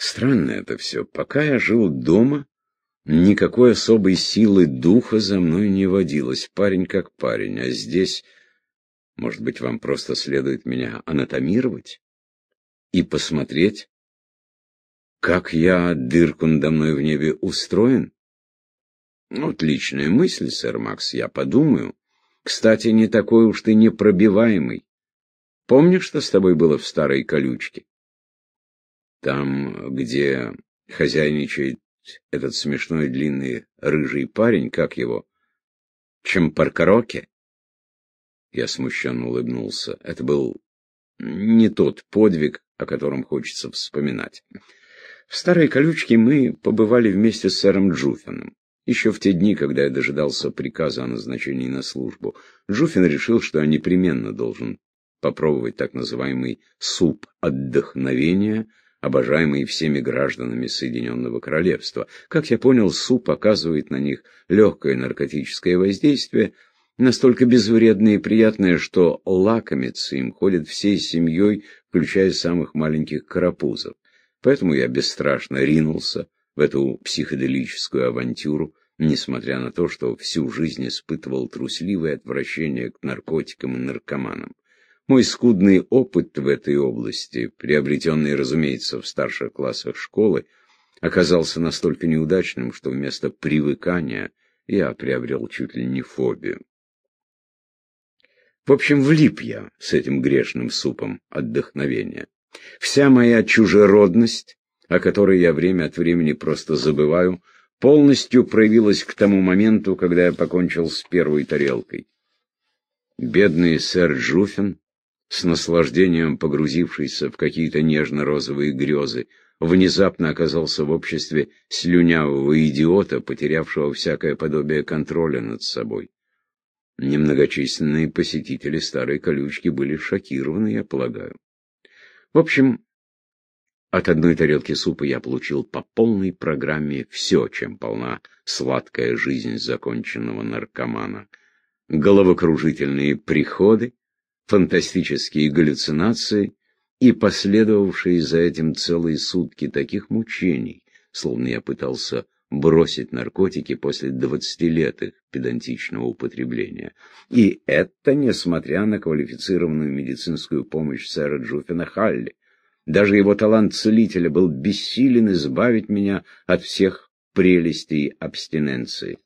Странно это все. Пока я жил дома, никакой особой силы духа за мной не водилось. Парень как парень, а здесь... Может быть, вам просто следует меня анатомировать и посмотреть, как я, дырку надо мной в небе, устроен? Отличная мысль, сэр Макс, я подумаю. Кстати, не такой уж ты непробиваемый. Помнишь, что с тобой было в старой колючке? Там, где хозяйничает этот смешной длинный рыжий парень, как его? Чемпаркароке? Я смущенно улыбнулся. Это был не тот подвиг, о котором хочется вспоминать. В старой колючке мы побывали вместе с сэром Джуфином. Еще в те дни, когда я дожидался приказа о назначении на службу, Джуфин решил, что я непременно должен попробовать так называемый суп отдохновения, обожаемый всеми гражданами Соединенного Королевства. Как я понял, суп оказывает на них легкое наркотическое воздействие, настолько безвредное и приятное, что лакомиться им ходят всей семьей, включая самых маленьких карапузов. Поэтому я бесстрашно ринулся в эту психоделическую авантюру, несмотря на то, что всю жизнь испытывал трусливое отвращение к наркотикам и наркоманам. Мой скудный опыт в этой области, приобретенный, разумеется, в старших классах школы, оказался настолько неудачным, что вместо привыкания я приобрел чуть ли не фобию. В общем, влип я с этим грешным супом отдохновения. Вся моя чужеродность, о которой я время от времени просто забываю, полностью проявилась к тому моменту, когда я покончил с первой тарелкой. Бедный сэр Джуфин с наслаждением погрузившийся в какие-то нежно-розовые грезы, внезапно оказался в обществе слюнявого идиота, потерявшего всякое подобие контроля над собой. Немногочисленные посетители старой колючки были шокированы, я полагаю. В общем, от одной тарелки супа я получил по полной программе все, чем полна сладкая жизнь законченного наркомана. Головокружительные приходы, фантастические галлюцинации и последовавшие за этим целые сутки таких мучений, словно я пытался бросить наркотики после двадцати лет их педантичного употребления. И это несмотря на квалифицированную медицинскую помощь сэра Джуфина Халли. Даже его талант целителя был бессилен избавить меня от всех прелестей абстиненции.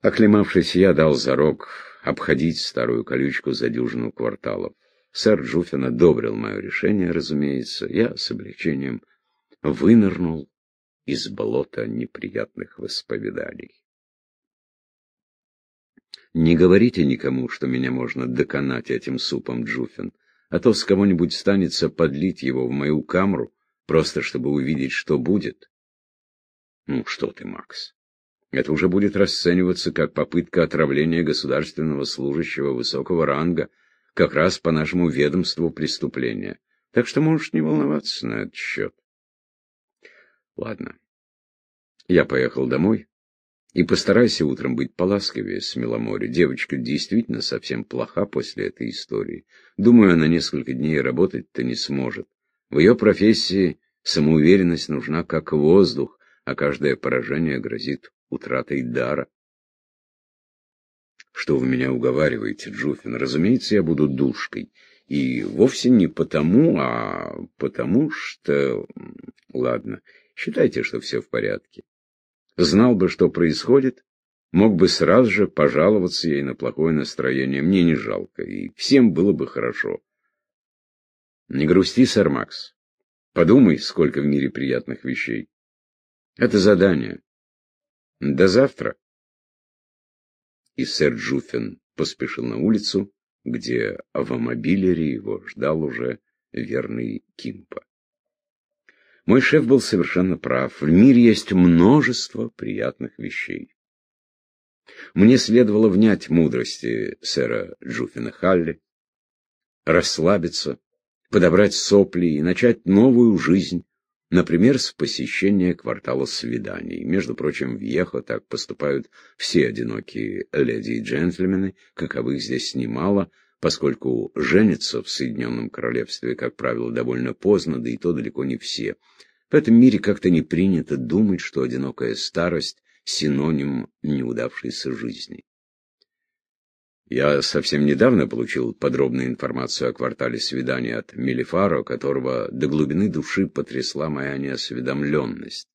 Оклемавшись, я дал зарок обходить старую колючку за дюжину кварталов. Сэр Джуфин одобрил мое решение, разумеется. Я с облегчением вынырнул из болота неприятных воспоминаний. Не говорите никому, что меня можно доконать этим супом, Джуфин, а то с кого-нибудь станется подлить его в мою камеру, просто чтобы увидеть, что будет. Ну что ты, Макс, это уже будет расцениваться как попытка отравления государственного служащего высокого ранга, как раз по нашему ведомству преступления. Так что можешь не волноваться на этот счет. Ладно. Я поехал домой. И постарайся утром быть поласковее с Миломоре. Девочка действительно совсем плоха после этой истории. Думаю, она несколько дней работать-то не сможет. В ее профессии самоуверенность нужна как воздух, а каждое поражение грозит утратой дара. Что вы меня уговариваете, Джуфин? Разумеется, я буду душкой. И вовсе не потому, а потому что... Ладно, считайте, что все в порядке. Знал бы, что происходит, мог бы сразу же пожаловаться ей на плохое настроение. Мне не жалко, и всем было бы хорошо. Не грусти, сэр Макс. Подумай, сколько в мире приятных вещей. Это задание. До завтра. И сэр Джуфин поспешил на улицу, где в амобилере его ждал уже верный Кимпа. Мой шеф был совершенно прав. В мире есть множество приятных вещей. Мне следовало внять мудрости сэра Джуфина Халли, расслабиться, подобрать сопли и начать новую жизнь Например, с посещения квартала свиданий. Между прочим, в Ехо так поступают все одинокие леди и джентльмены, каковых здесь немало, поскольку женятся в Соединенном Королевстве, как правило, довольно поздно, да и то далеко не все. В этом мире как-то не принято думать, что одинокая старость – синоним неудавшейся жизни. Я совсем недавно получил подробную информацию о квартале свиданий от Мелифаро, которого до глубины души потрясла моя неосведомленность.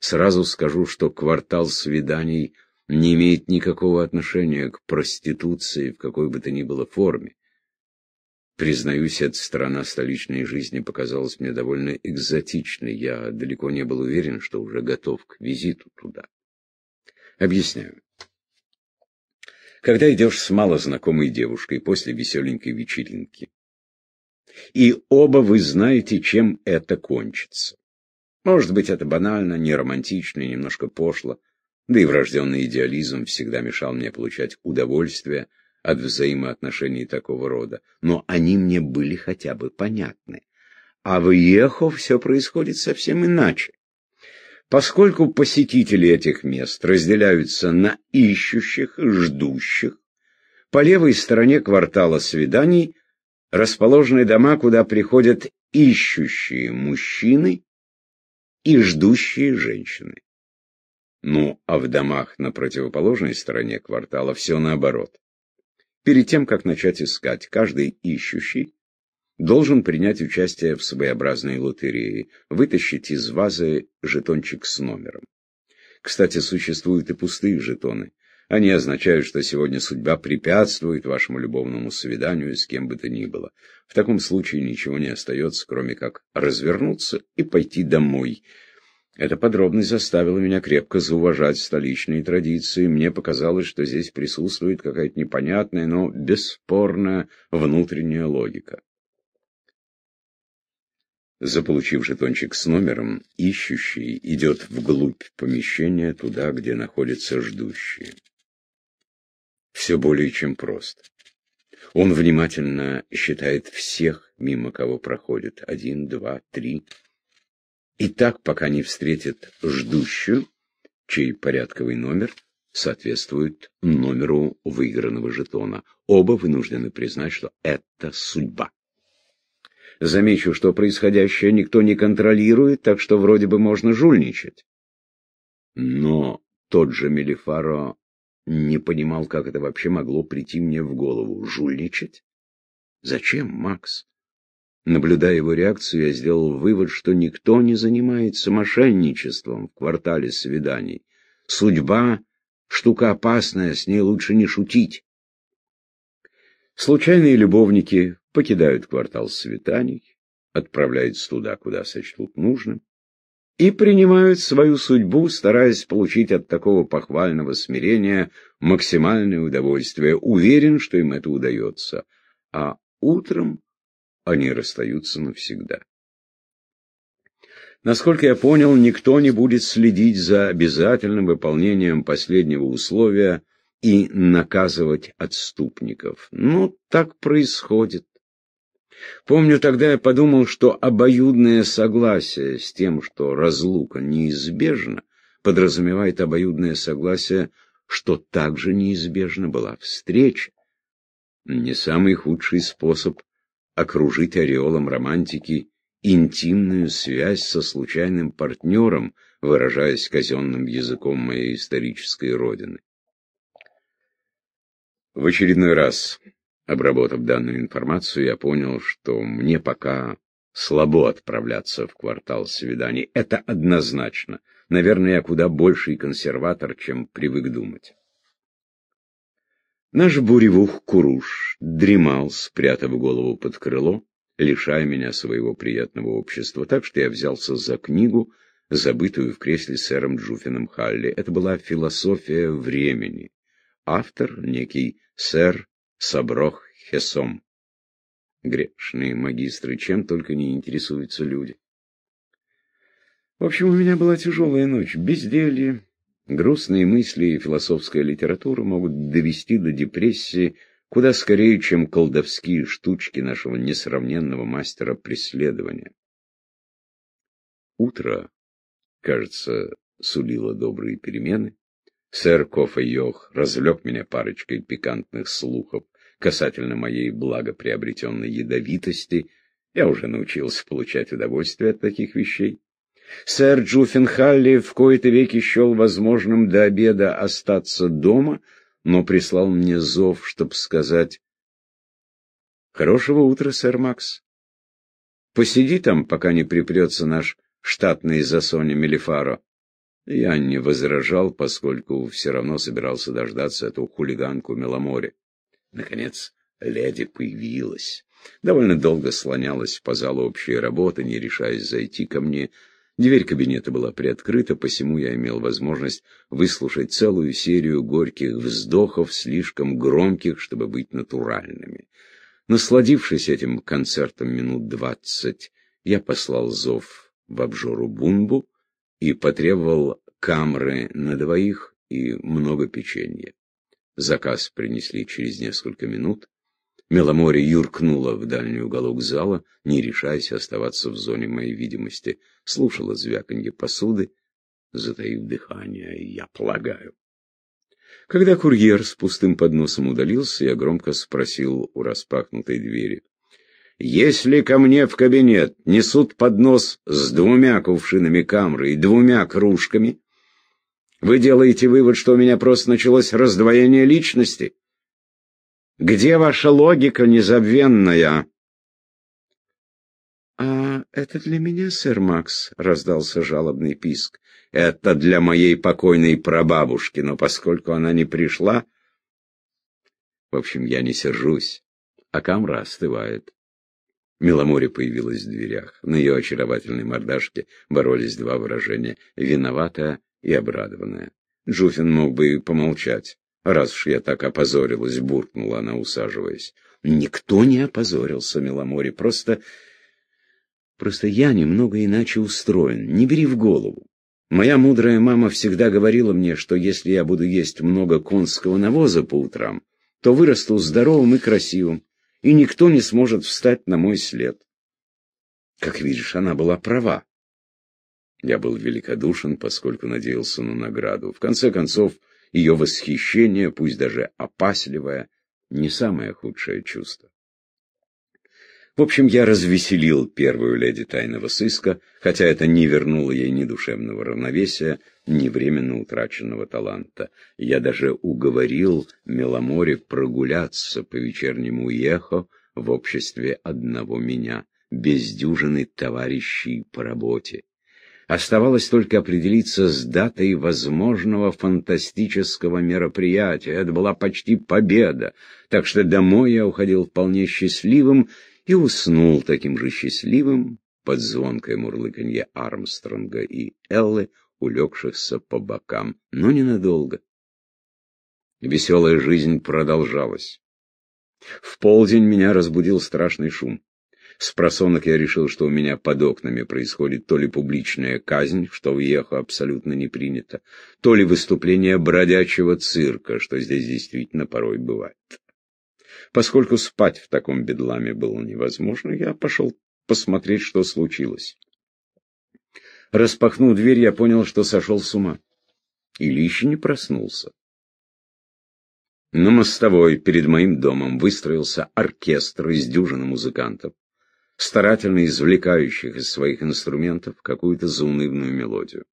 Сразу скажу, что квартал свиданий не имеет никакого отношения к проституции в какой бы то ни было форме. Признаюсь, эта сторона столичной жизни показалась мне довольно экзотичной. Я далеко не был уверен, что уже готов к визиту туда. Объясняю. Когда идешь с малознакомой девушкой после веселенькой вечеринки, и оба вы знаете, чем это кончится. Может быть, это банально, не романтично и немножко пошло, да и врожденный идеализм всегда мешал мне получать удовольствие от взаимоотношений такого рода, но они мне были хотя бы понятны. А в Ехо все происходит совсем иначе. Поскольку посетители этих мест разделяются на ищущих и ждущих, по левой стороне квартала свиданий расположены дома, куда приходят ищущие мужчины и ждущие женщины. Ну, а в домах на противоположной стороне квартала все наоборот. Перед тем, как начать искать, каждый ищущий должен принять участие в своеобразной лотерее, вытащить из вазы жетончик с номером. Кстати, существуют и пустые жетоны. Они означают, что сегодня судьба препятствует вашему любовному свиданию с кем бы то ни было. В таком случае ничего не остается, кроме как развернуться и пойти домой. Эта подробность заставила меня крепко зауважать столичные традиции. Мне показалось, что здесь присутствует какая-то непонятная, но бесспорная внутренняя логика. Заполучив жетончик с номером, ищущий идет вглубь помещения, туда, где находятся ждущие. Все более чем просто. Он внимательно считает всех, мимо кого проходит. Один, два, три. И так, пока не встретит ждущую, чей порядковый номер соответствует номеру выигранного жетона. Оба вынуждены признать, что это судьба. Замечу, что происходящее никто не контролирует, так что вроде бы можно жульничать. Но тот же Мелифаро не понимал, как это вообще могло прийти мне в голову. Жульничать? Зачем, Макс? Наблюдая его реакцию, я сделал вывод, что никто не занимается мошенничеством в квартале свиданий. Судьба — штука опасная, с ней лучше не шутить. Случайные любовники покидают квартал свиданий, отправляются туда, куда сочтут нужным, и принимают свою судьбу, стараясь получить от такого похвального смирения максимальное удовольствие. Уверен, что им это удается. А утром они расстаются навсегда. Насколько я понял, никто не будет следить за обязательным выполнением последнего условия и наказывать отступников. Ну, так происходит. Помню, тогда я подумал, что обоюдное согласие с тем, что разлука неизбежна, подразумевает обоюдное согласие, что также неизбежна была встреча. Не самый худший способ окружить ореолом романтики интимную связь со случайным партнером, выражаясь казенным языком моей исторической родины. В очередной раз Обработав данную информацию, я понял, что мне пока слабо отправляться в квартал свиданий. Это однозначно. Наверное, я куда больший консерватор, чем привык думать. Наш буревух Куруш дремал, спрятав голову под крыло, лишая меня своего приятного общества, так что я взялся за книгу, забытую в кресле сэром Джуфином Халли. Это была «Философия времени». Автор, некий сэр Саброх Хесом. Грешные магистры, чем только не интересуются люди. В общем, у меня была тяжелая ночь. Безделье, грустные мысли и философская литература могут довести до депрессии куда скорее, чем колдовские штучки нашего несравненного мастера преследования. Утро, кажется, сулило добрые перемены. Сэр Кофа Йох развлек меня парочкой пикантных слухов Касательно моей благоприобретенной ядовитости, я уже научился получать удовольствие от таких вещей. Сэр Джуффенхалли в кои-то веки счел возможным до обеда остаться дома, но прислал мне зов, чтобы сказать «Хорошего утра, сэр Макс. Посиди там, пока не припрется наш штатный за Соня Мелифаро». Я не возражал, поскольку все равно собирался дождаться эту хулиганку Меломоре. Наконец, леди появилась. Довольно долго слонялась по залу общей работы, не решаясь зайти ко мне. Дверь кабинета была приоткрыта, посему я имел возможность выслушать целую серию горьких вздохов, слишком громких, чтобы быть натуральными. Насладившись этим концертом минут двадцать, я послал зов в обжору Бунбу и потребовал камры на двоих и много печенья. Заказ принесли через несколько минут. Меломоре юркнула в дальний уголок зала, не решаясь оставаться в зоне моей видимости. Слушала звяканье посуды, затаив дыхание, я полагаю. Когда курьер с пустым подносом удалился, я громко спросил у распахнутой двери. «Если ко мне в кабинет несут поднос с двумя кувшинами камры и двумя кружками, вы делаете вывод, что у меня просто началось раздвоение личности? Где ваша логика незабвенная?» «А это для меня, сэр Макс?» — раздался жалобный писк. «Это для моей покойной прабабушки, но поскольку она не пришла...» В общем, я не сержусь, а камра остывает. Миломоре появилась в дверях. На ее очаровательной мордашке боролись два выражения — виноватая и обрадованная. Джуфин мог бы и помолчать. «Раз уж я так опозорилась», — буркнула она, усаживаясь. «Никто не опозорился, Миломоре, просто... Просто я немного иначе устроен. Не бери в голову. Моя мудрая мама всегда говорила мне, что если я буду есть много конского навоза по утрам, то вырасту здоровым и красивым, и никто не сможет встать на мой след. Как видишь, она была права. Я был великодушен, поскольку надеялся на награду. В конце концов, ее восхищение, пусть даже опасливое, не самое худшее чувство. В общем, я развеселил первую леди тайного сыска, хотя это не вернуло ей ни душевного равновесия, ни временно утраченного таланта. Я даже уговорил Меломоре прогуляться по вечернему Ехо в обществе одного меня, без товарищей по работе. Оставалось только определиться с датой возможного фантастического мероприятия. Это была почти победа, так что домой я уходил вполне счастливым и уснул таким же счастливым под звонкое мурлыканье Армстронга и Эллы, улегшихся по бокам, но ненадолго. Веселая жизнь продолжалась. В полдень меня разбудил страшный шум. С просонок я решил, что у меня под окнами происходит то ли публичная казнь, что в Ехо абсолютно не принято, то ли выступление бродячего цирка, что здесь действительно порой бывает. Поскольку спать в таком бедламе было невозможно, я пошел посмотреть, что случилось. Распахнув дверь, я понял, что сошел с ума. Или еще не проснулся. На мостовой перед моим домом выстроился оркестр из дюжины музыкантов старательно извлекающих из своих инструментов какую-то заунывную мелодию.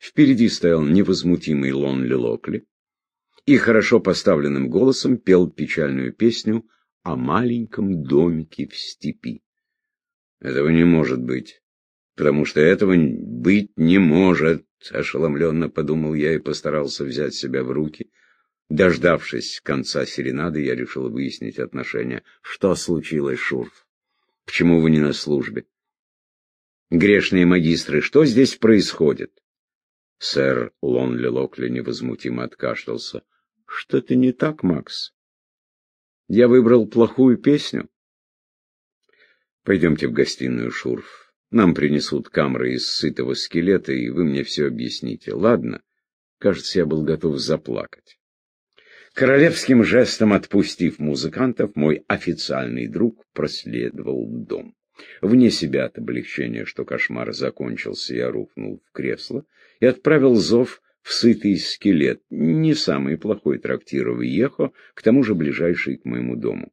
Впереди стоял невозмутимый Лонли Локли и хорошо поставленным голосом пел печальную песню о маленьком домике в степи. Этого не может быть, потому что этого быть не может, ошеломленно подумал я и постарался взять себя в руки. Дождавшись конца серенады, я решил выяснить отношения. Что случилось, Шурф? Почему вы не на службе? Грешные магистры, что здесь происходит? Сэр Лонли Локли невозмутимо откашлялся. Что-то не так, Макс. Я выбрал плохую песню. Пойдемте в гостиную, Шурф. Нам принесут камеры из сытого скелета, и вы мне все объясните. Ладно? Кажется, я был готов заплакать. Королевским жестом отпустив музыкантов, мой официальный друг проследовал в дом. Вне себя от облегчения, что кошмар закончился, я рухнул в кресло и отправил зов в сытый скелет, не самый плохой трактир в Ехо, к тому же ближайший к моему дому.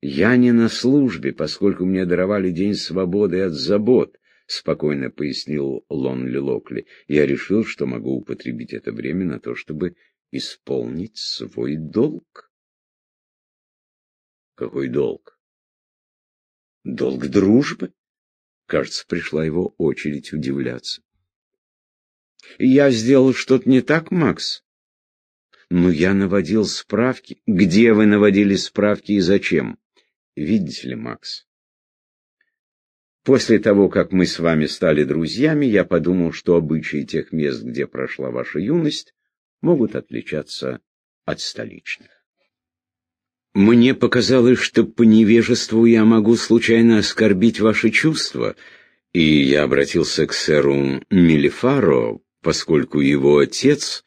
«Я не на службе, поскольку мне даровали день свободы от забот», — спокойно пояснил Лонли Локли. «Я решил, что могу употребить это время на то, чтобы исполнить свой долг». «Какой долг?» «Долг дружбы?» Кажется, пришла его очередь удивляться. «Я сделал что-то не так, Макс?» «Ну, я наводил справки». «Где вы наводили справки и зачем?» Видите ли, Макс, после того, как мы с вами стали друзьями, я подумал, что обычаи тех мест, где прошла ваша юность, могут отличаться от столичных. Мне показалось, что по невежеству я могу случайно оскорбить ваши чувства, и я обратился к сэру Мелифаро, поскольку его отец...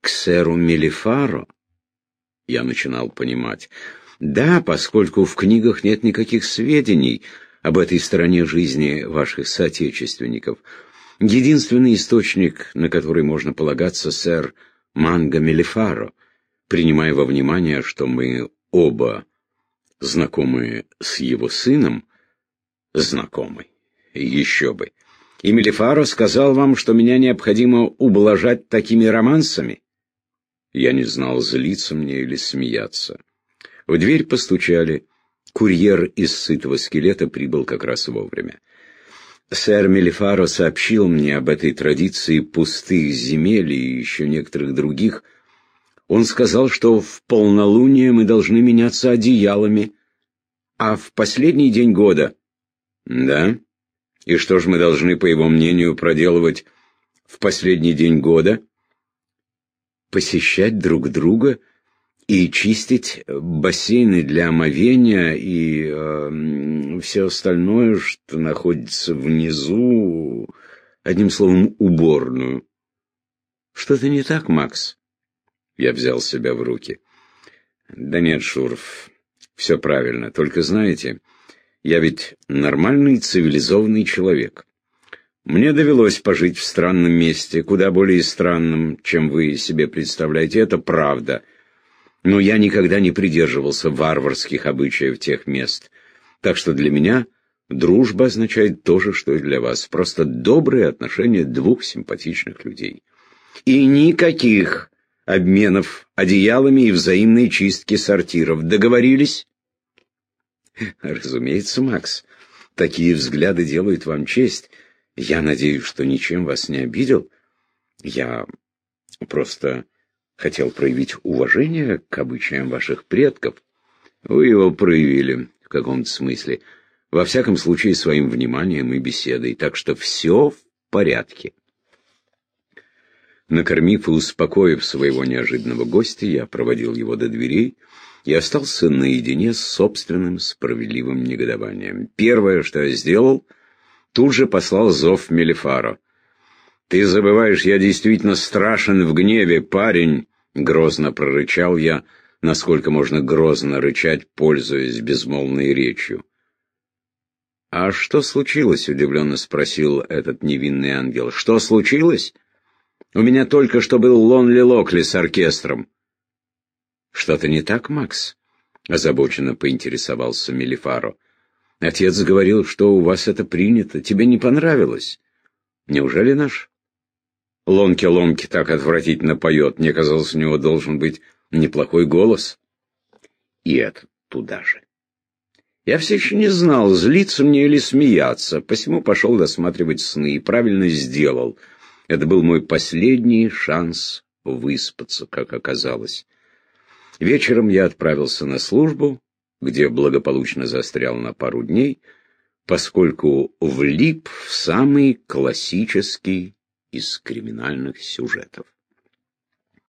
К сэру Мелифаро? Я начинал понимать. Да, поскольку в книгах нет никаких сведений об этой стороне жизни ваших соотечественников. Единственный источник, на который можно полагаться, сэр Манго Мелифаро, принимая во внимание, что мы оба знакомы с его сыном, знакомы, еще бы. И сказал вам, что меня необходимо ублажать такими романсами? Я не знал, злиться мне или смеяться. В дверь постучали. Курьер из сытого скелета прибыл как раз вовремя. Сэр Мелифаро сообщил мне об этой традиции пустых земель и еще некоторых других. Он сказал, что в полнолуние мы должны меняться одеялами, а в последний день года... Да? И что же мы должны, по его мнению, проделывать в последний день года? Посещать друг друга и чистить бассейны для омовения и э, все остальное, что находится внизу, одним словом, уборную. Что-то не так, Макс? Я взял себя в руки. Да нет, Шурф, все правильно. Только знаете, я ведь нормальный цивилизованный человек. Мне довелось пожить в странном месте, куда более странном, чем вы себе представляете. Это правда. — но я никогда не придерживался варварских обычаев тех мест. Так что для меня дружба означает то же, что и для вас. Просто добрые отношения двух симпатичных людей. И никаких обменов одеялами и взаимной чистки сортиров. Договорились? Разумеется, Макс. Такие взгляды делают вам честь. Я надеюсь, что ничем вас не обидел. Я просто хотел проявить уважение к обычаям ваших предков. Вы его проявили в каком-то смысле. Во всяком случае, своим вниманием и беседой. Так что все в порядке. Накормив и успокоив своего неожиданного гостя, я проводил его до дверей и остался наедине с собственным справедливым негодованием. Первое, что я сделал, тут же послал зов Мелифаро. «Ты забываешь, я действительно страшен в гневе, парень!» — грозно прорычал я, насколько можно грозно рычать, пользуясь безмолвной речью. «А что случилось?» — удивленно спросил этот невинный ангел. «Что случилось? У меня только что был Лонли Локли с оркестром». «Что-то не так, Макс?» — озабоченно поинтересовался Мелифаро. «Отец говорил, что у вас это принято. Тебе не понравилось. Неужели наш Ломки-ломки так отвратительно поет. Мне казалось, у него должен быть неплохой голос. И это туда же. Я все еще не знал, злиться мне или смеяться, посему пошел досматривать сны и правильно сделал. Это был мой последний шанс выспаться, как оказалось. Вечером я отправился на службу, где благополучно застрял на пару дней, поскольку влип в самый классический из криминальных сюжетов.